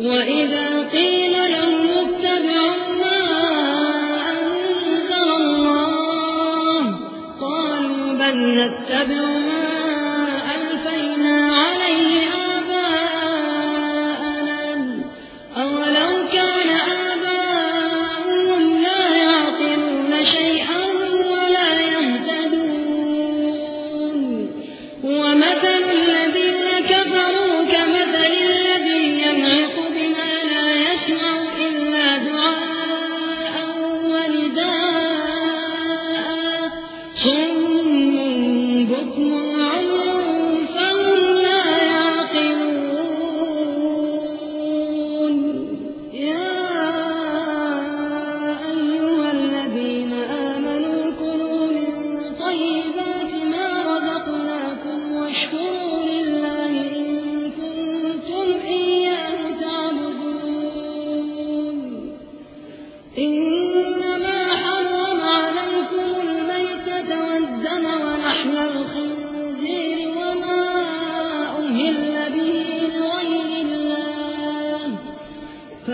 وإذا قيل لهم اتبعوا ما أنزل الله قالوا بل نتبع ما ألفينا عليه بكم عمر فهم لا يعقلون. يا أيها الذين آمنوا من طيبات ما رزقناكم واشكروا لله إن كنتم إياه تعبدون. إنما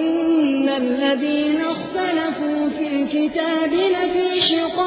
وإن الذين اختلفوا في الكتاب لفي شقاق